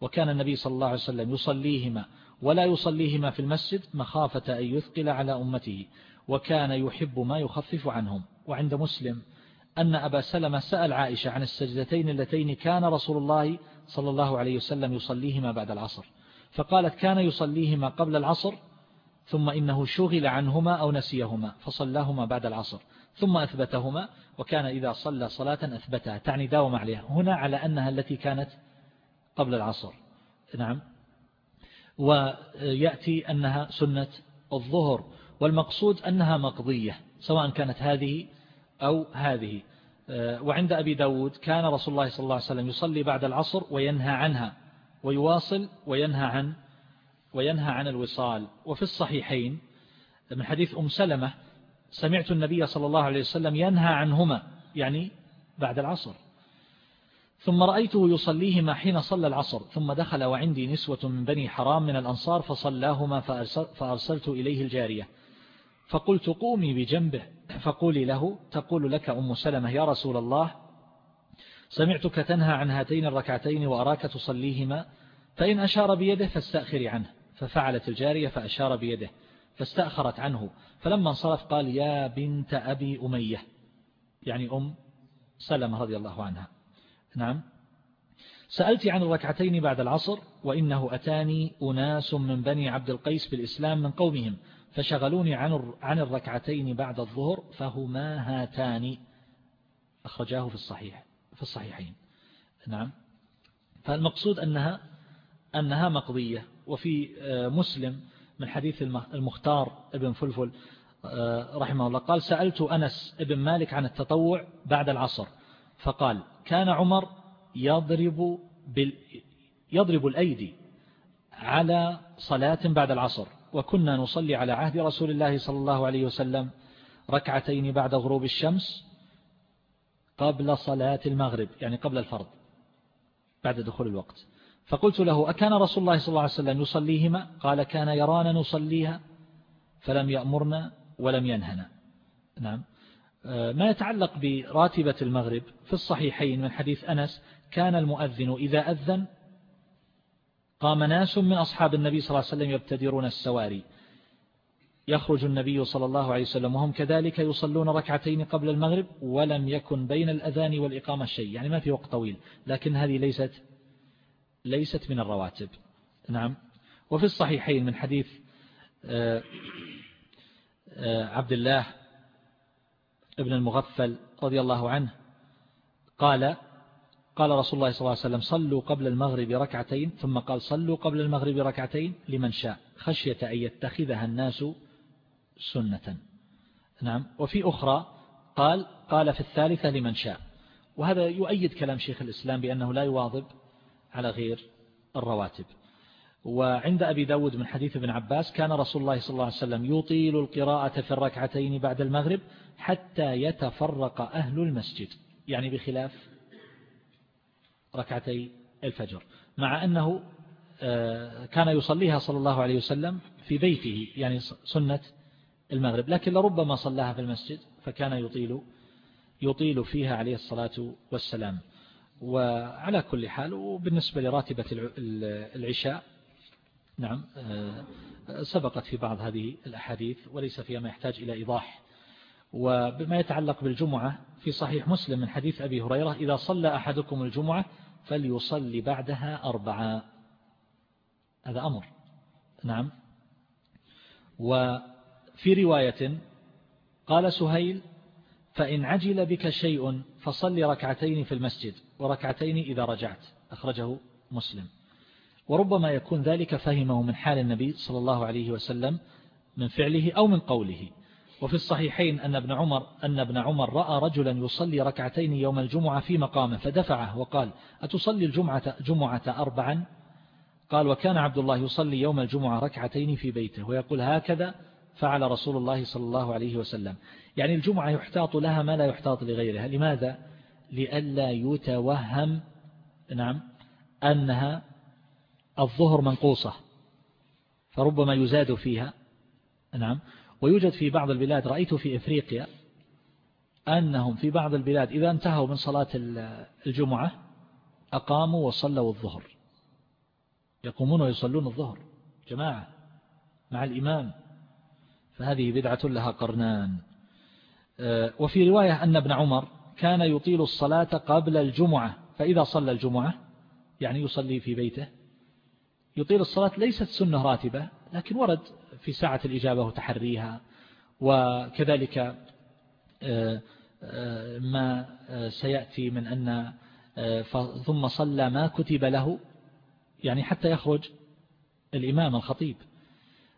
[SPEAKER 2] وكان النبي صلى الله عليه وسلم يصليهما ولا يصليهما في المسجد مخافة أن يثقل على أمته وكان يحب ما يخفف عنهم. وعند مسلم أن أبا سلمة سأل عائشة عن السجدتين اللتين كان رسول الله صلى الله عليه وسلم يصليهما بعد العصر. فقالت كان يصليهما قبل العصر ثم إنه شغل عنهما أو نسيهما فصلاهما بعد العصر ثم أثبتهما وكان إذا صلى صلاة أثبتها. تعني داوم عليها. هنا على أنها التي كانت قبل العصر. نعم. ويأتي أنها سنة الظهر والمقصود أنها مقضية سواء كانت هذه أو هذه. وعند أبي داود كان رسول الله صلى الله عليه وسلم يصلي بعد العصر وينهى عنها ويواصل وينهى عن وينهى عن الوصال. وفي الصحيحين من حديث أم سلمة سمعت النبي صلى الله عليه وسلم ينهى عنهما يعني بعد العصر. ثم رأيته يصليهما حين صلى العصر ثم دخل وعندي نسوة من بني حرام من الأنصار فصلاهما فأرسلت إليه الجارية. فقلت قومي بجنبه. فقولي له تقول لك أم سلمة يا رسول الله سمعتك تنهى عن هاتين الركعتين وأراك تصليهما فإن أشار بيده فاستأخري عنه. ففعلت الجارية فأشار بيده فاستأخرت عنه. فلما انصرف قال يا بنت أبي أمية. يعني أم سلمة رضي الله عنها. نعم. سألت عن الركعتين بعد العصر وإنه أتاني أناس من بني عبد القيس بالإسلام من قومهم فشغلوني عن عن الركعتين بعد الظهر فهما هاتان. أخرجاه في الصحيح في الصحيحين. نعم. فالمقصود أنها أنها مقضية. وفي آه، مسلم من حديث المختار ابن فلفل آه، رحمه الله قال سألت أنس ابن مالك عن التطوع بعد العصر فقال كان عمر يضرب بال يضرب الأيدي على صلاة بعد العصر. وكنا نصلي على عهد رسول الله صلى الله عليه وسلم ركعتين بعد غروب الشمس قبل صلاة المغرب يعني قبل الفرض بعد دخول الوقت. فقلت له أكان رسول الله صلى الله عليه وسلم يصليهما؟ قال كان يرانا نصليها فلم يأمرنا ولم ينهنا. نعم. آه، ما يتعلق براتبة المغرب في الصحيحين من حديث أنس كان المؤذن إذا أذن قام ناس من أصحاب النبي صلى الله عليه وسلم يبتدرون السواري. يخرج النبي صلى الله عليه وسلم وهم كذلك يصلون ركعتين قبل المغرب ولم يكن بين الأذان والإقامة شيء. يعني ما في وقت طويل. لكن هذه ليست ليست من الرواتب. نعم. وفي الصحيحين من حديث آه، آه، عبد الله ابن المغفل رضي الله عنه قال قال رسول الله صلى الله عليه وسلم صلوا قبل المغرب ركعتين. ثم قال صلوا قبل المغرب ركعتين لمن شاء. خشية أن يتخذها الناس سنة. نعم. وفي أخرى قال قال في الثالثة لمن شاء. وهذا يؤيد كلام شيخ الإسلام بأنه لا يواظب على غير الرواتب. وعند أبي داود من حديث ابن عباس كان رسول الله صلى الله عليه وسلم يطيل القراءة في الركعتين بعد المغرب حتى يتفرق أهل المسجد. يعني بخلاف ركعتي الفجر مع أنه آه، كان يصليها صلى الله عليه وسلم في بيته يعني سنة المغرب لكن لربما صلاها في المسجد فكان يطيل يطيل فيها عليه الصلاة والسلام. وعلى كل حال وبالنسبة لراتبة العشاء نعم آه، سبقت في بعض هذه الأحاديث وليس فيها ما يحتاج إلى إيضاح. وبما يتعلق بالجمعة في صحيح مسلم من حديث أبي هريرة إذا صلى أحدكم الجمعة فليصلي بعدها أربعة. هذا أمر. نعم. وفي رواية قال سهيل فإن عجل بك شيء فصل ركعتين في المسجد وركعتين إذا رجعت. أخرجه مسلم. وربما يكون ذلك فهمه من حال النبي صلى الله عليه وسلم من فعله أو من قوله. وفي الصحيحين أن ابن عمر أن ابن عمر رأى رجلا يصلي ركعتين يوم الجمعة في مقامه فدفعه وقال أتصلي الجمعة جمعة أربعا؟ قال وكان عبد الله يصلي يوم الجمعة ركعتين في بيته. ويقول هكذا؟ فعل رسول الله صلى الله عليه وسلم. يعني الجمعة يحتاط لها ما لا يحتاط لغيرها. لماذا؟ لئلا يتوهم نعم أنها الظهر منقوصة فربما يزاد فيها نعم ويوجد في بعض البلاد رأيت في إفريقيا أنهم في بعض البلاد إذا انتهوا من صلاة الجمعة أقاموا وصلوا الظهر. يقومون ويصلون الظهر. جماعة مع الإمام. فهذه بدعة لها قرنان. آه، وفي رواية أن ابن عمر كان يطيل الصلاة قبل الجمعة. فإذا صلى الجمعة يعني يصلي في بيته يطيل الصلاة ليست سنة راتبة لكن ورد في ساعة الإجابة وتحريها وكذلك آه، آه، ما سيأتي من أن ثم صلى ما كتب له يعني حتى يخرج الإمام الخطيب.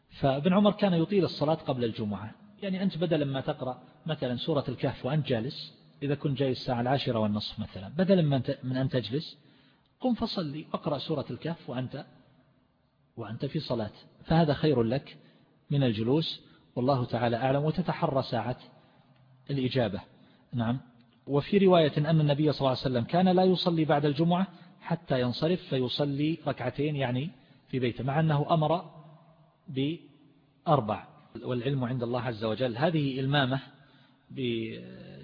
[SPEAKER 2] فابن عمر كان يطيل الصلاة قبل الجمعة. يعني أنت بدل ما تقرأ مثلا سورة الكهف وأنت جالس إذا كنت جاي الساعة العاشرة والنصف مثلا بدلا من أن تجلس قم فصلي واقرأ سورة الكهف وأنت وأنت في صلاة. فهذا خير لك من الجلوس والله تعالى أعلم وتتحرى ساعة الإجابة. نعم. وفي رواية أن النبي صلى الله عليه وسلم كان لا يصلي بعد الجمعة حتى ينصرف فيصلي ركعتين يعني في بيته مع أنه أمر بأربع. والعلم عند الله عز وجل. هذه إلمامة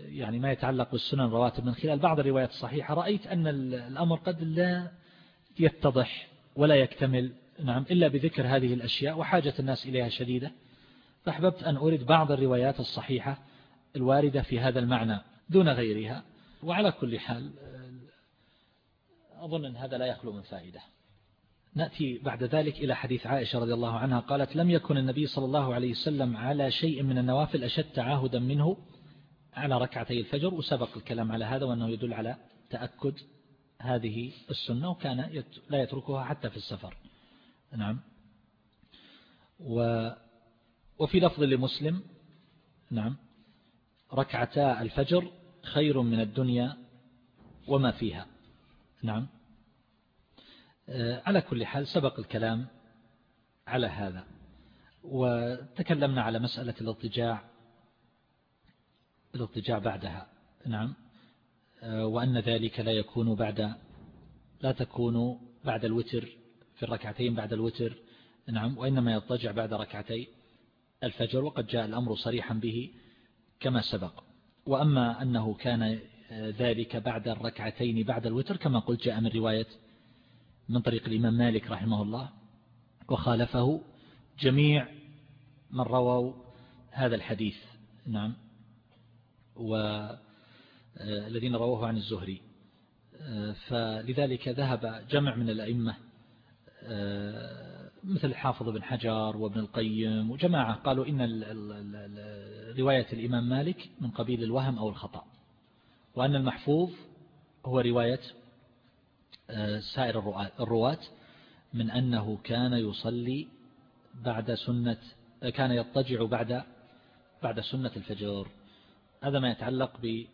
[SPEAKER 2] يعني ما يتعلق بالسنن الرواتب من خلال بعض الروايات الصحيحة. رأيت أن الأمر قد لا يتضح ولا يكتمل نعم إلا بذكر هذه الأشياء وحاجة الناس إليها شديدة فأحببت أن أريد بعض الروايات الصحيحة الواردة في هذا المعنى دون غيرها. وعلى كل حال أظن أن هذا لا يخلو من فائدة. نأتي بعد ذلك إلى حديث عائشة رضي الله عنها قالت لم يكن النبي صلى الله عليه وسلم على شيء من النوافل أشد تعاهدا منه على ركعتي الفجر. وسبق الكلام على هذا وأنه يدل على تأكد هذه السنة وكان لا يتركها حتى في السفر. نعم. و وفي لفظ لمسلم نعم. ركعتا الفجر خير من الدنيا وما فيها نعم. آه، على كل حال سبق الكلام على هذا. وتكلمنا على مسألة الاضطجاع الاضطجاع بعدها نعم. آه، وأن ذلك لا يكون بعد لا تكون بعد الوتر في الركعتين بعد الوتر نعم وإنما يضطجع بعد ركعتي الفجر وقد جاء الأمر صريحا به كما سبق. وأما أنه كان آه، ذلك بعد الركعتين بعد الوتر كما قلت جاء من رواية من طريق الإمام مالك رحمه الله وخالفه جميع من رووا هذا الحديث نعم والذين رووه عن الزهري. فلذلك ذهب جمع من الأئمة مثل الحافظ بن حجر وابن القيم وجماعة قالوا إن رواية الإمام مالك من قبيل الوهم أو الخطأ وأن المحفوظ هو رواية سائر الرواة من أنه كان يصلي بعد سنة كان يضطجع بعد بعد سنة الفجر. هذا ما يتعلق بهذه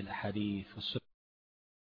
[SPEAKER 2] الأحاديث والسنة